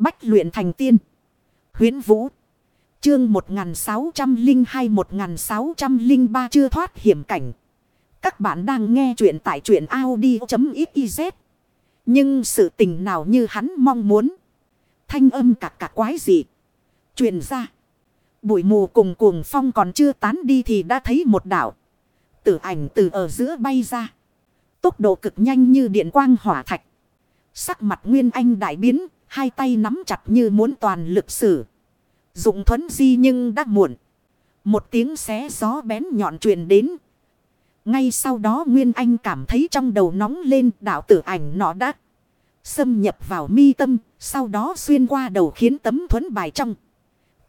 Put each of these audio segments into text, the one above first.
Bách luyện thành tiên. huyễn Vũ. Chương 1602-1603 chưa thoát hiểm cảnh. Các bạn đang nghe truyện tại truyện Audi.xyz. Nhưng sự tình nào như hắn mong muốn. Thanh âm cả cả quái gì Truyền ra. Bụi mù cùng cuồng phong còn chưa tán đi thì đã thấy một đảo. Tử ảnh từ ở giữa bay ra. Tốc độ cực nhanh như điện quang hỏa thạch. Sắc mặt Nguyên Anh đại biến. Hai tay nắm chặt như muốn toàn lực sử. Dụng thuấn di nhưng đã muộn. Một tiếng xé gió bén nhọn truyền đến. Ngay sau đó Nguyên Anh cảm thấy trong đầu nóng lên, đạo tử ảnh nó đã xâm nhập vào mi tâm. Sau đó xuyên qua đầu khiến tấm thuấn bài trong.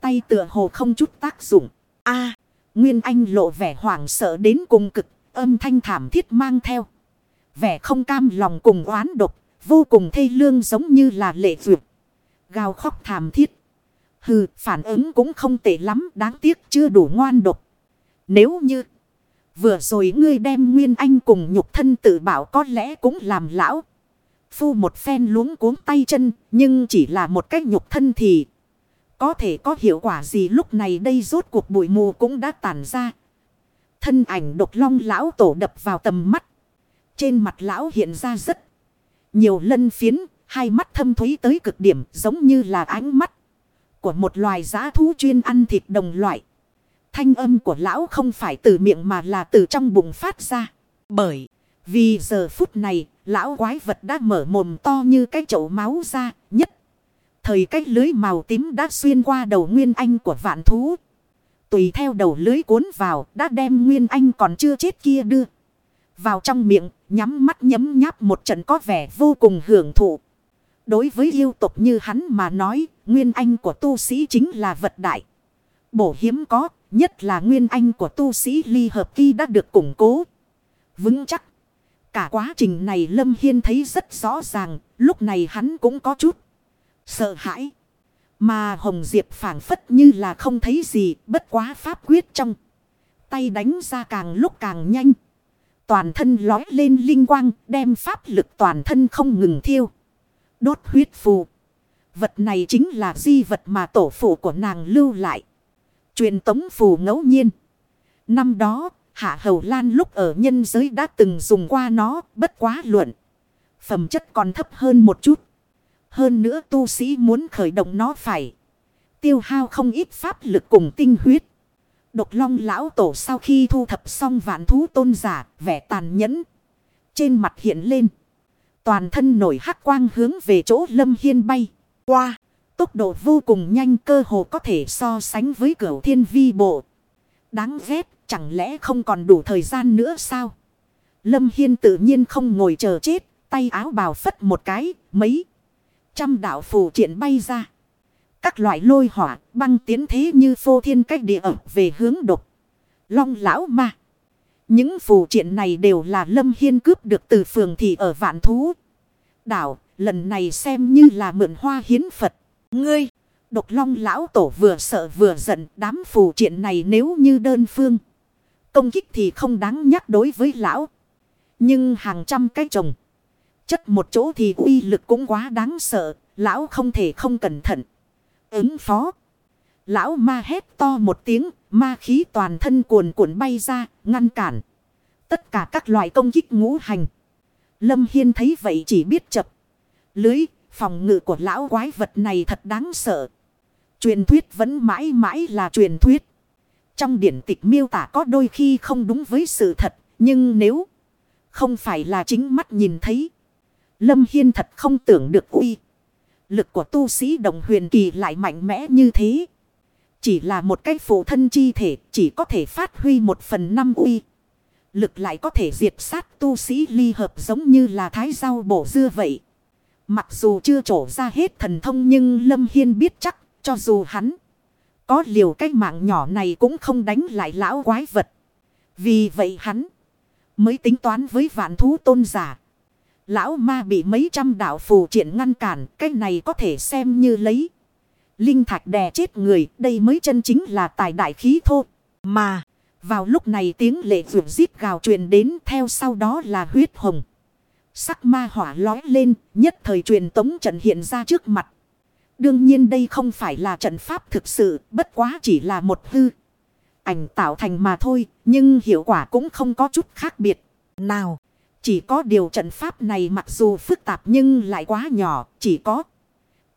Tay tựa hồ không chút tác dụng. a, Nguyên Anh lộ vẻ hoảng sợ đến cùng cực. Âm thanh thảm thiết mang theo. Vẻ không cam lòng cùng oán độc. Vô cùng thê lương giống như là lệ vượt. Gào khóc thảm thiết. Hừ, phản ứng cũng không tệ lắm, đáng tiếc chưa đủ ngoan độc. Nếu như vừa rồi ngươi đem Nguyên Anh cùng nhục thân tự bảo có lẽ cũng làm lão. Phu một phen luống cuống tay chân, nhưng chỉ là một cách nhục thân thì có thể có hiệu quả gì lúc này đây rốt cuộc bụi mù cũng đã tản ra. Thân ảnh độc long lão tổ đập vào tầm mắt. Trên mặt lão hiện ra rất nhiều lân phiến, hai mắt thâm thúy tới cực điểm giống như là ánh mắt của một loài giá thú chuyên ăn thịt đồng loại. Thanh âm của lão không phải từ miệng mà là từ trong bụng phát ra. Bởi vì giờ phút này, lão quái vật đã mở mồm to như cái chậu máu ra nhất. Thời cách lưới màu tím đã xuyên qua đầu nguyên anh của vạn thú. Tùy theo đầu lưới cuốn vào, đã đem nguyên anh còn chưa chết kia đưa. Vào trong miệng, nhắm mắt nhấm nháp một trận có vẻ vô cùng hưởng thụ. Đối với yêu tục như hắn mà nói, nguyên anh của tu sĩ chính là vật đại. Bổ hiếm có, nhất là nguyên anh của tu sĩ ly hợp kỳ đã được củng cố. Vững chắc. Cả quá trình này Lâm Hiên thấy rất rõ ràng, lúc này hắn cũng có chút sợ hãi. Mà Hồng Diệp phản phất như là không thấy gì, bất quá pháp quyết trong. Tay đánh ra càng lúc càng nhanh. Toàn thân lói lên linh quang, đem pháp lực toàn thân không ngừng thiêu. Đốt huyết phù. Vật này chính là di vật mà tổ phụ của nàng lưu lại. Truyền tống phù ngẫu nhiên. Năm đó, Hạ Hầu Lan lúc ở nhân giới đã từng dùng qua nó, bất quá luận. Phẩm chất còn thấp hơn một chút. Hơn nữa tu sĩ muốn khởi động nó phải. Tiêu hao không ít pháp lực cùng tinh huyết. Độc long lão tổ sau khi thu thập xong vạn thú tôn giả, vẻ tàn nhẫn. Trên mặt hiện lên. Toàn thân nổi hắc quang hướng về chỗ lâm hiên bay. Qua. Tốc độ vô cùng nhanh cơ hồ có thể so sánh với cửu thiên vi bộ. Đáng ghét. Chẳng lẽ không còn đủ thời gian nữa sao? Lâm Hiên tự nhiên không ngồi chờ chết. Tay áo bào phất một cái. Mấy. Trăm đạo phù triển bay ra. Các loại lôi hỏa băng tiến thế như phô thiên cách địa ẩm về hướng độc. Long lão ma. Những phù triện này đều là Lâm Hiên cướp được từ phường thị ở Vạn Thú. Đảo, lần này xem như là mượn hoa hiến Phật. Ngươi, độc long lão tổ vừa sợ vừa giận đám phù triện này nếu như đơn phương. Công kích thì không đáng nhắc đối với lão. Nhưng hàng trăm cái trồng. Chất một chỗ thì uy lực cũng quá đáng sợ. Lão không thể không cẩn thận. Ứng phó. Lão ma hét to một tiếng. Ma khí toàn thân cuồn cuộn bay ra. Ngăn cản. Tất cả các loại công kích ngũ hành. Lâm Hiên thấy vậy chỉ biết chập. Lưới. Phòng ngự của lão quái vật này thật đáng sợ. Truyền thuyết vẫn mãi mãi là truyền thuyết. Trong điển tịch miêu tả có đôi khi không đúng với sự thật. Nhưng nếu không phải là chính mắt nhìn thấy. Lâm Hiên thật không tưởng được uy. Lực của tu sĩ đồng huyền kỳ lại mạnh mẽ như thế. Chỉ là một cái phụ thân chi thể, chỉ có thể phát huy một phần năm uy. Lực lại có thể diệt sát tu sĩ ly hợp giống như là thái rau bổ dưa vậy. Mặc dù chưa trổ ra hết thần thông nhưng Lâm Hiên biết chắc, cho dù hắn có liều cái mạng nhỏ này cũng không đánh lại lão quái vật. Vì vậy hắn mới tính toán với vạn thú tôn giả. Lão ma bị mấy trăm đạo phù triển ngăn cản, cái này có thể xem như lấy. Linh thạch đè chết người, đây mới chân chính là tài đại khí thô. Mà, vào lúc này tiếng lệ vượt giết gào truyền đến theo sau đó là huyết hồng. Sắc ma hỏa lói lên, nhất thời truyền tống trận hiện ra trước mặt. Đương nhiên đây không phải là trận pháp thực sự, bất quá chỉ là một hư. Ảnh tạo thành mà thôi, nhưng hiệu quả cũng không có chút khác biệt. Nào, chỉ có điều trận pháp này mặc dù phức tạp nhưng lại quá nhỏ, chỉ có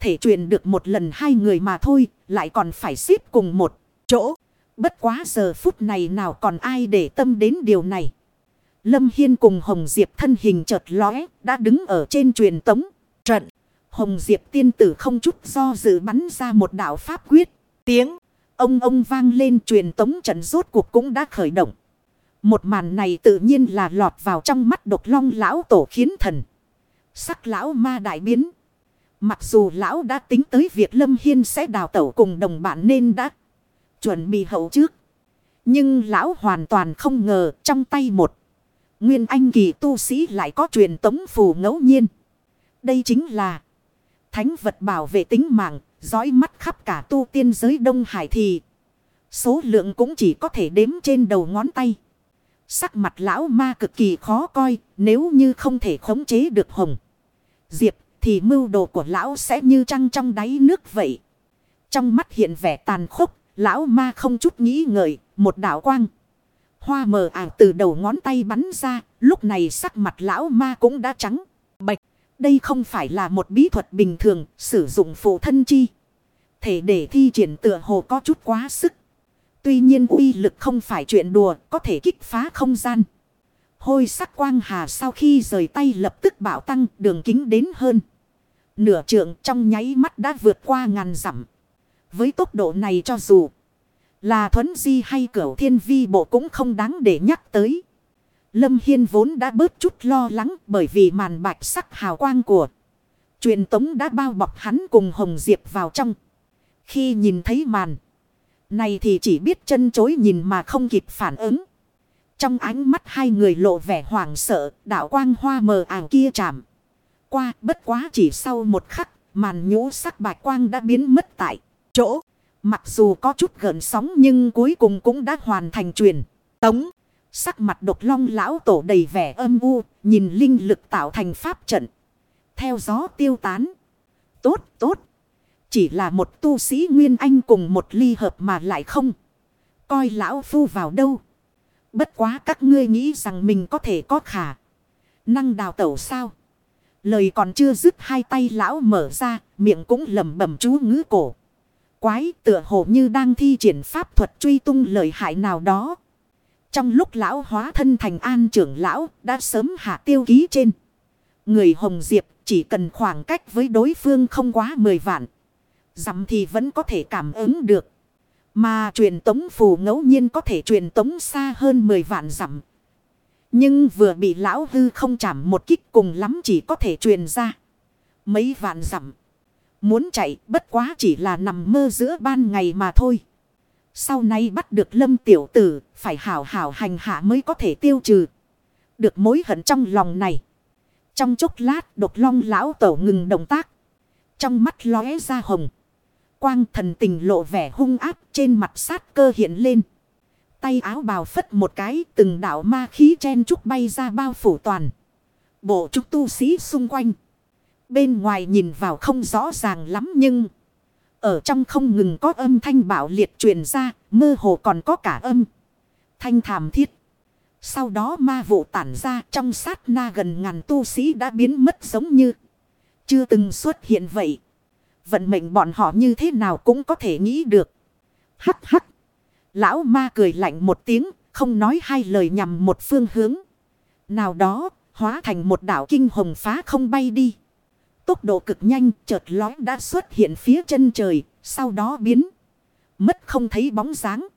thể truyền được một lần hai người mà thôi, lại còn phải xếp cùng một chỗ. Bất quá giờ phút này nào còn ai để tâm đến điều này. Lâm Hiên cùng Hồng Diệp thân hình chợt lóe, đã đứng ở trên truyền tống trận. Hồng Diệp tiên tử không chút do dự bắn ra một đạo pháp quyết. Tiếng ông ông vang lên truyền tống trận rốt cuộc cũng đã khởi động. Một màn này tự nhiên là lọt vào trong mắt độc long lão tổ khiến thần. Sắc lão ma đại biến. Mặc dù lão đã tính tới việc Lâm Hiên sẽ đào tẩu cùng đồng bạn nên đã chuẩn bị hậu trước. Nhưng lão hoàn toàn không ngờ trong tay một. Nguyên anh kỳ tu sĩ lại có truyền tống phù ngẫu nhiên. Đây chính là thánh vật bảo vệ tính mạng, dõi mắt khắp cả tu tiên giới Đông Hải thì số lượng cũng chỉ có thể đếm trên đầu ngón tay. Sắc mặt lão ma cực kỳ khó coi, nếu như không thể khống chế được hồng. Diệp thì mưu đồ của lão sẽ như trăng trong đáy nước vậy. Trong mắt hiện vẻ tàn khốc, lão ma không chút nghĩ ngợi, một đạo quang. Hoa mờ ảo từ đầu ngón tay bắn ra, lúc này sắc mặt lão ma cũng đã trắng, bạch. Đây không phải là một bí thuật bình thường, sử dụng phụ thân chi. Thể để thi triển tựa hồ có chút quá sức. Tuy nhiên uy lực không phải chuyện đùa, có thể kích phá không gian. Hôi sắc quang hà sau khi rời tay lập tức bảo tăng đường kính đến hơn. Nửa trượng trong nháy mắt đã vượt qua ngàn dặm. Với tốc độ này cho dù là thuấn di hay cửu thiên vi bộ cũng không đáng để nhắc tới. Lâm Hiên vốn đã bớt chút lo lắng bởi vì màn bạch sắc hào quang của truyền tống đã bao bọc hắn cùng Hồng Diệp vào trong. Khi nhìn thấy màn này thì chỉ biết chân chối nhìn mà không kịp phản ứng. Trong ánh mắt hai người lộ vẻ hoảng sợ, đạo quang hoa mờ ảo kia chạm. Qua bất quá chỉ sau một khắc, màn nhũ sắc bạch quang đã biến mất tại chỗ. Mặc dù có chút gợn sóng nhưng cuối cùng cũng đã hoàn thành truyền. Tống, sắc mặt độc long lão tổ đầy vẻ âm u, nhìn linh lực tạo thành pháp trận. Theo gió tiêu tán. Tốt, tốt. Chỉ là một tu sĩ Nguyên Anh cùng một ly hợp mà lại không. Coi lão phu vào đâu. Bất quá các ngươi nghĩ rằng mình có thể có khả. Năng đào tẩu sao. Lời còn chưa dứt hai tay lão mở ra. Miệng cũng lẩm bẩm chú ngữ cổ. Quái tựa hồ như đang thi triển pháp thuật truy tung lời hại nào đó. Trong lúc lão hóa thân thành an trưởng lão, đã sớm hạ tiêu ký trên. Người Hồng Diệp chỉ cần khoảng cách với đối phương không quá 10 vạn. Dặm thì vẫn có thể cảm ứng được. Mà truyền tống phù ngẫu nhiên có thể truyền tống xa hơn 10 vạn dặm. Nhưng vừa bị lão hư không chạm một kích cùng lắm chỉ có thể truyền ra. Mấy vạn dặm. Muốn chạy bất quá chỉ là nằm mơ giữa ban ngày mà thôi. Sau này bắt được lâm tiểu tử, phải hảo hảo hành hạ mới có thể tiêu trừ. Được mối hận trong lòng này. Trong chốc lát độc long lão tổ ngừng động tác. Trong mắt lóe ra hồng quang thần tình lộ vẻ hung áp trên mặt sát cơ hiện lên. Tay áo bào phất một cái, từng đạo ma khí chen trúc bay ra bao phủ toàn. Bộ trúc tu sĩ xung quanh. Bên ngoài nhìn vào không rõ ràng lắm nhưng. Ở trong không ngừng có âm thanh bảo liệt truyền ra. Mơ hồ còn có cả âm. Thanh thảm thiết. Sau đó ma vụ tản ra trong sát na gần ngàn tu sĩ đã biến mất giống như. Chưa từng xuất hiện vậy. Vận mệnh bọn họ như thế nào cũng có thể nghĩ được. Hắc hắc. Lão ma cười lạnh một tiếng, không nói hai lời nhằm một phương hướng. Nào đó, hóa thành một đảo kinh hồng phá không bay đi. Tốc độ cực nhanh, chợt lói đã xuất hiện phía chân trời, sau đó biến. Mất không thấy bóng dáng.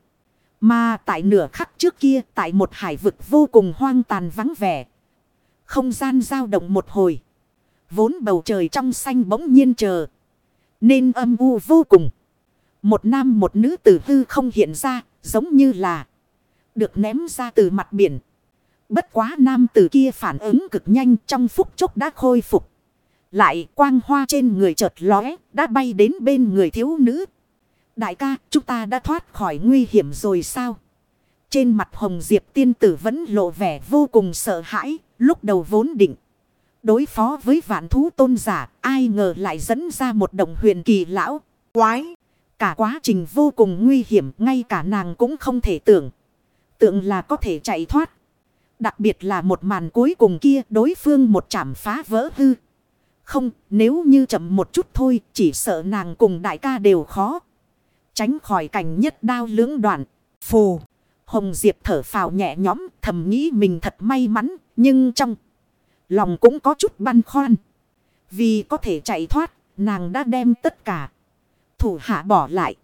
Mà tại nửa khắc trước kia, tại một hải vực vô cùng hoang tàn vắng vẻ. Không gian dao động một hồi. Vốn bầu trời trong xanh bỗng nhiên chờ. Nên âm u vô cùng. Một nam một nữ tử hư không hiện ra, giống như là được ném ra từ mặt biển. Bất quá nam tử kia phản ứng cực nhanh trong phút chốc đã khôi phục. Lại quang hoa trên người chợt lóe, đã bay đến bên người thiếu nữ. Đại ca, chúng ta đã thoát khỏi nguy hiểm rồi sao? Trên mặt hồng diệp tiên tử vẫn lộ vẻ vô cùng sợ hãi, lúc đầu vốn định. Đối phó với vạn thú tôn giả, ai ngờ lại dẫn ra một đồng huyền kỳ lão, quái. Cả quá trình vô cùng nguy hiểm, ngay cả nàng cũng không thể tưởng. Tượng là có thể chạy thoát. Đặc biệt là một màn cuối cùng kia đối phương một chạm phá vỡ hư. Không, nếu như chậm một chút thôi, chỉ sợ nàng cùng đại ca đều khó. Tránh khỏi cảnh nhất đao lưỡng đoạn. Phù. Hồng Diệp thở phào nhẹ nhõm, thầm nghĩ mình thật may mắn, nhưng trong lòng cũng có chút băn khoăn. Vì có thể chạy thoát, nàng đã đem tất cả thủ hạ bỏ lại.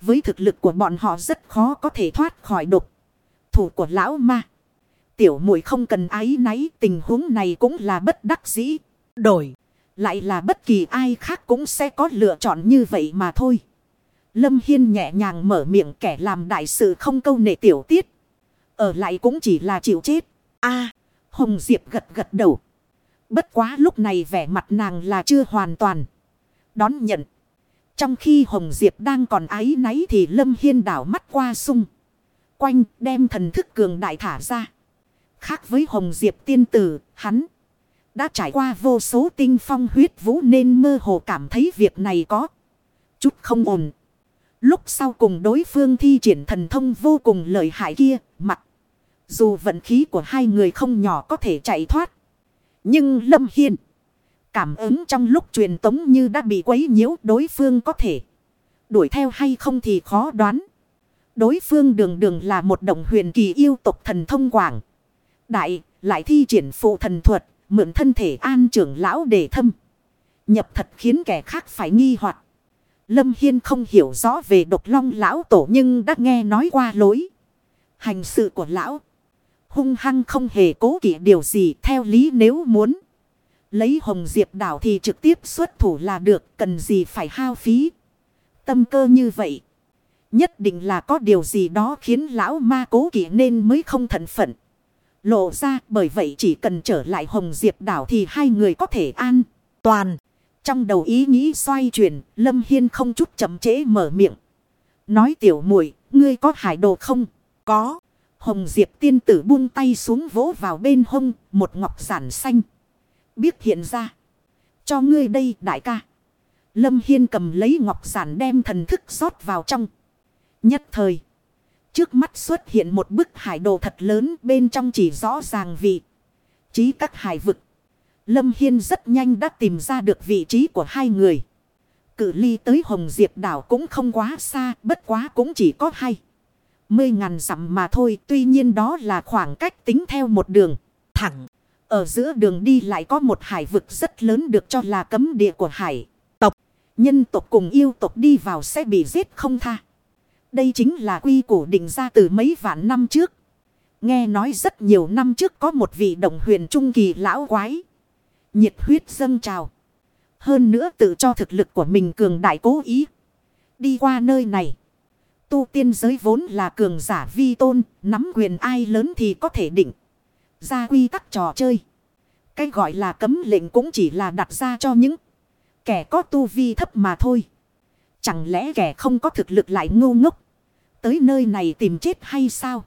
Với thực lực của bọn họ rất khó có thể thoát khỏi độc thủ của lão ma. Tiểu muội không cần ái náy tình huống này cũng là bất đắc dĩ. Đổi. Lại là bất kỳ ai khác cũng sẽ có lựa chọn như vậy mà thôi. Lâm Hiên nhẹ nhàng mở miệng kẻ làm đại sự không câu nệ tiểu tiết. Ở lại cũng chỉ là chịu chết. a Hồng Diệp gật gật đầu. Bất quá lúc này vẻ mặt nàng là chưa hoàn toàn. Đón nhận. Trong khi Hồng Diệp đang còn ái náy thì Lâm Hiên đảo mắt qua sung. Quanh đem thần thức cường đại thả ra. Khác với Hồng Diệp tiên tử, hắn đã trải qua vô số tinh phong huyết vũ nên mơ hồ cảm thấy việc này có chút không ổn. Lúc sau cùng đối phương thi triển thần thông vô cùng lợi hại kia, mặt dù vận khí của hai người không nhỏ có thể chạy thoát. Nhưng Lâm Hiên, cảm ứng trong lúc truyền tống như đã bị quấy nhiễu đối phương có thể đuổi theo hay không thì khó đoán. Đối phương đường đường là một động huyền kỳ yêu tộc thần thông quảng. Đại, lại thi triển phụ thần thuật, mượn thân thể an trưởng lão để thâm. Nhập thật khiến kẻ khác phải nghi hoặc Lâm Hiên không hiểu rõ về độc long lão tổ nhưng đã nghe nói qua lối. Hành sự của lão. Hung hăng không hề cố kỵ điều gì theo lý nếu muốn. Lấy hồng diệp đảo thì trực tiếp xuất thủ là được cần gì phải hao phí. Tâm cơ như vậy. Nhất định là có điều gì đó khiến lão ma cố kỵ nên mới không thận phận. Lộ ra bởi vậy chỉ cần trở lại Hồng Diệp đảo thì hai người có thể an, toàn. Trong đầu ý nghĩ xoay chuyển, Lâm Hiên không chút chậm trễ mở miệng. Nói tiểu muội ngươi có hải đồ không? Có. Hồng Diệp tiên tử buông tay xuống vỗ vào bên hông, một ngọc giản xanh. Biết hiện ra. Cho ngươi đây đại ca. Lâm Hiên cầm lấy ngọc giản đem thần thức rót vào trong. Nhất thời. Trước mắt xuất hiện một bức hải đồ thật lớn bên trong chỉ rõ ràng vị trí các hải vực. Lâm Hiên rất nhanh đã tìm ra được vị trí của hai người. Cự ly tới Hồng Diệp đảo cũng không quá xa, bất quá cũng chỉ có hai. Mươi ngàn dặm mà thôi, tuy nhiên đó là khoảng cách tính theo một đường thẳng. Ở giữa đường đi lại có một hải vực rất lớn được cho là cấm địa của hải tộc. Nhân tộc cùng yêu tộc đi vào sẽ bị giết không tha. Đây chính là quy củ định ra từ mấy vạn năm trước. Nghe nói rất nhiều năm trước có một vị đồng huyền trung kỳ lão quái. Nhiệt huyết dâng trào. Hơn nữa tự cho thực lực của mình cường đại cố ý. Đi qua nơi này. Tu tiên giới vốn là cường giả vi tôn. Nắm quyền ai lớn thì có thể định. Ra quy tắc trò chơi. Cái gọi là cấm lệnh cũng chỉ là đặt ra cho những kẻ có tu vi thấp mà thôi. Chẳng lẽ kẻ không có thực lực lại ngu ngốc tới nơi này tìm chết hay sao?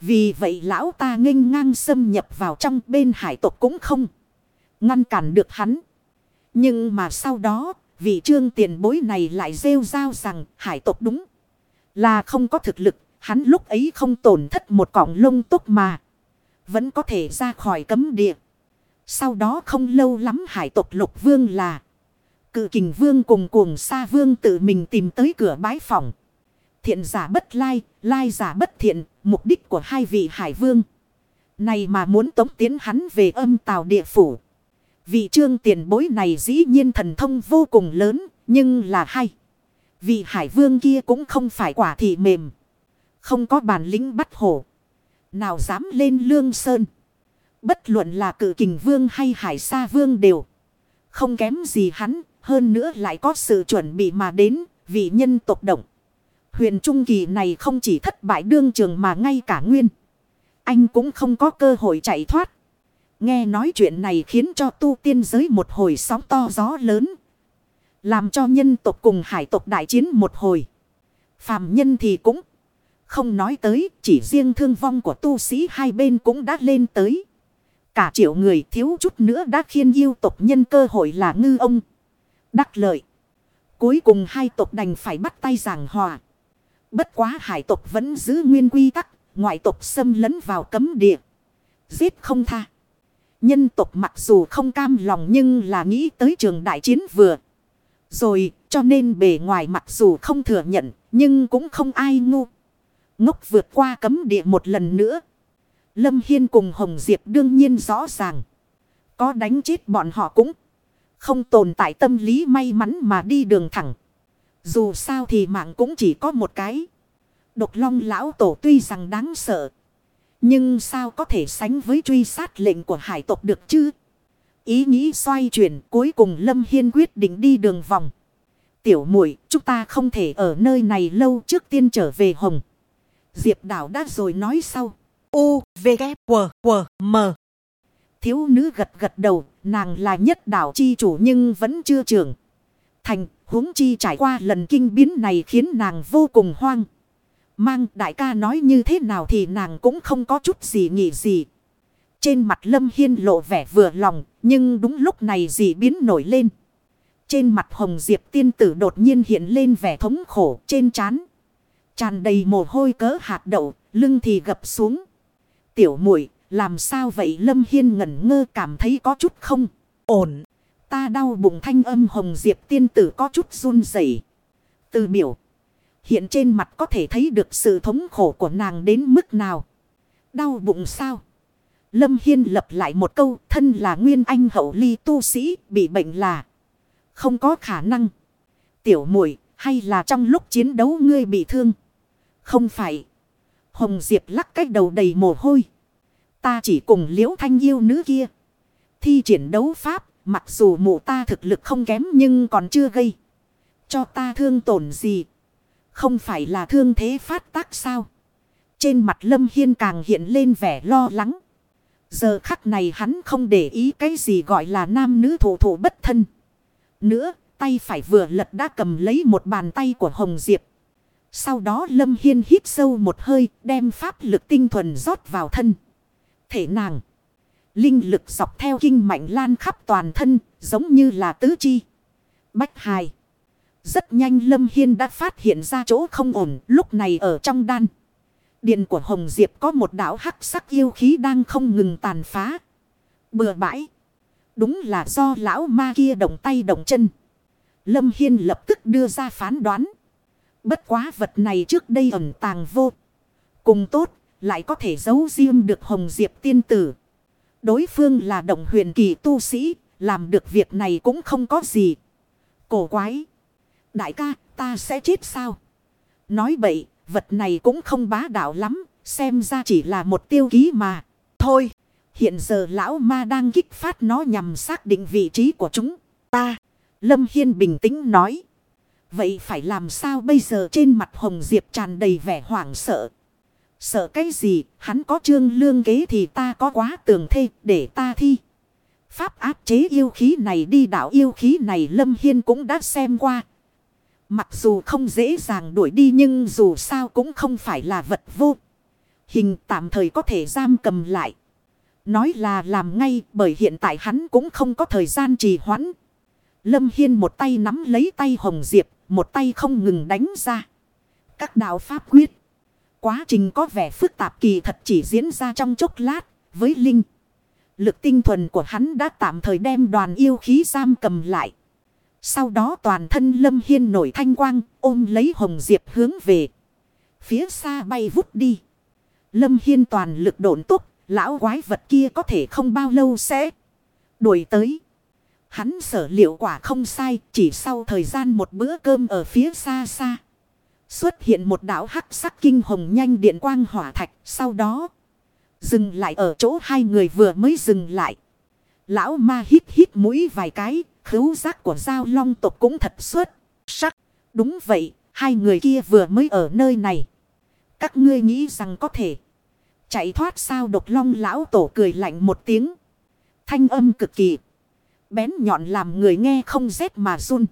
Vì vậy lão ta nghênh ngang xâm nhập vào trong bên hải tộc cũng không. Ngăn cản được hắn. Nhưng mà sau đó, vị trương tiền bối này lại rêu rao rằng hải tộc đúng. Là không có thực lực, hắn lúc ấy không tổn thất một cọng lông tốt mà. Vẫn có thể ra khỏi cấm địa. Sau đó không lâu lắm hải tộc lục vương là. Cự kình vương cùng cuồng sa vương tự mình tìm tới cửa bái phòng. Thiện giả bất lai, lai giả bất thiện, mục đích của hai vị hải vương. Này mà muốn tống tiến hắn về âm tào địa phủ. Vị trương tiền bối này dĩ nhiên thần thông vô cùng lớn, nhưng là hay. Vị hải vương kia cũng không phải quả thị mềm. Không có bản lĩnh bắt hổ. Nào dám lên lương sơn. Bất luận là cự kình vương hay hải sa vương đều. Không kém gì hắn, hơn nữa lại có sự chuẩn bị mà đến, vị nhân tộc động. Huyền Trung Kỳ này không chỉ thất bại đương trường mà ngay cả nguyên. Anh cũng không có cơ hội chạy thoát. Nghe nói chuyện này khiến cho tu tiên giới một hồi sóng to gió lớn. Làm cho nhân tộc cùng hải tộc đại chiến một hồi. Phàm nhân thì cũng không nói tới, chỉ riêng thương vong của tu sĩ hai bên cũng đã lên tới. Cả triệu người thiếu chút nữa đã khiên yêu tộc nhân cơ hội là ngư ông. Đắc lợi. Cuối cùng hai tộc đành phải bắt tay giảng hòa. Bất quá hải tộc vẫn giữ nguyên quy tắc. Ngoại tộc xâm lấn vào cấm địa. Giết không tha. Nhân tộc mặc dù không cam lòng nhưng là nghĩ tới trường đại chiến vừa. Rồi, cho nên bề ngoài mặc dù không thừa nhận, nhưng cũng không ai ngu. Ngốc vượt qua cấm địa một lần nữa. Lâm Hiên cùng Hồng Diệp đương nhiên rõ ràng. Có đánh chết bọn họ cũng không tồn tại tâm lý may mắn mà đi đường thẳng. Dù sao thì mạng cũng chỉ có một cái. Độc long lão tổ tuy rằng đáng sợ. Nhưng sao có thể sánh với truy sát lệnh của hải tộc được chứ? Ý nghĩ xoay chuyển cuối cùng Lâm Hiên quyết định đi đường vòng. Tiểu muội chúng ta không thể ở nơi này lâu trước tiên trở về Hồng. Diệp đảo đã rồi nói sau. U, V, K, W, W, M. Thiếu nữ gật gật đầu, nàng là nhất đảo chi chủ nhưng vẫn chưa trưởng. Thành, huống chi trải qua lần kinh biến này khiến nàng vô cùng hoang. Mang đại ca nói như thế nào thì nàng cũng không có chút gì nghĩ gì. Trên mặt Lâm Hiên lộ vẻ vừa lòng, nhưng đúng lúc này dị biến nổi lên. Trên mặt Hồng Diệp tiên tử đột nhiên hiện lên vẻ thống khổ trên trán Tràn đầy mồ hôi cỡ hạt đậu, lưng thì gập xuống. Tiểu muội làm sao vậy Lâm Hiên ngẩn ngơ cảm thấy có chút không ổn. Ta đau bụng thanh âm Hồng Diệp tiên tử có chút run rẩy Từ biểu. Hiện trên mặt có thể thấy được sự thống khổ của nàng đến mức nào. Đau bụng sao? Lâm Hiên lập lại một câu, thân là nguyên anh hậu ly tu sĩ, bị bệnh là không có khả năng. Tiểu muội, hay là trong lúc chiến đấu ngươi bị thương? Không phải. Hồng Diệp lắc cách đầu đầy mồ hôi. Ta chỉ cùng liễu thanh yêu nữ kia. Thi triển đấu pháp. Mặc dù mụ ta thực lực không kém nhưng còn chưa gây. Cho ta thương tổn gì. Không phải là thương thế phát tác sao. Trên mặt Lâm Hiên càng hiện lên vẻ lo lắng. Giờ khắc này hắn không để ý cái gì gọi là nam nữ thủ thủ bất thân. Nữa, tay phải vừa lật đã cầm lấy một bàn tay của Hồng Diệp. Sau đó Lâm Hiên hít sâu một hơi, đem pháp lực tinh thuần rót vào thân. Thể nàng. Linh lực dọc theo kinh mạnh lan khắp toàn thân, giống như là tứ chi. Bách hài. Rất nhanh Lâm Hiên đã phát hiện ra chỗ không ổn, lúc này ở trong đan. Điện của Hồng Diệp có một đảo hắc sắc yêu khí đang không ngừng tàn phá. Bừa bãi. Đúng là do lão ma kia động tay động chân. Lâm Hiên lập tức đưa ra phán đoán. Bất quá vật này trước đây ẩn tàng vô. Cùng tốt, lại có thể giấu riêng được Hồng Diệp tiên tử. Đối phương là động huyền kỳ tu sĩ, làm được việc này cũng không có gì. Cổ quái. Đại ca, ta sẽ chết sao? Nói bậy, vật này cũng không bá đạo lắm, xem ra chỉ là một tiêu ký mà. Thôi, hiện giờ lão ma đang kích phát nó nhằm xác định vị trí của chúng ta. Lâm Hiên bình tĩnh nói. Vậy phải làm sao bây giờ trên mặt Hồng Diệp tràn đầy vẻ hoảng sợ. Sợ cái gì, hắn có trương lương kế thì ta có quá tường thê để ta thi. Pháp áp chế yêu khí này đi đảo yêu khí này Lâm Hiên cũng đã xem qua. Mặc dù không dễ dàng đuổi đi nhưng dù sao cũng không phải là vật vô. Hình tạm thời có thể giam cầm lại. Nói là làm ngay bởi hiện tại hắn cũng không có thời gian trì hoãn. Lâm Hiên một tay nắm lấy tay Hồng Diệp, một tay không ngừng đánh ra. Các đạo pháp quyết. Quá trình có vẻ phức tạp kỳ thật chỉ diễn ra trong chốc lát, với Linh. Lực tinh thuần của hắn đã tạm thời đem đoàn yêu khí giam cầm lại. Sau đó toàn thân Lâm Hiên nổi thanh quang, ôm lấy Hồng Diệp hướng về. Phía xa bay vút đi. Lâm Hiên toàn lực độn túc, lão quái vật kia có thể không bao lâu sẽ đuổi tới. Hắn sở liệu quả không sai, chỉ sau thời gian một bữa cơm ở phía xa xa. Xuất hiện một đảo hắc sắc kinh hồng nhanh điện quang hỏa thạch, sau đó dừng lại ở chỗ hai người vừa mới dừng lại. Lão ma hít hít mũi vài cái, khứu giác của giao long tộc cũng thật xuất sắc. Đúng vậy, hai người kia vừa mới ở nơi này. Các ngươi nghĩ rằng có thể chạy thoát sao độc long lão tổ cười lạnh một tiếng. Thanh âm cực kỳ bén nhọn làm người nghe không rét mà run.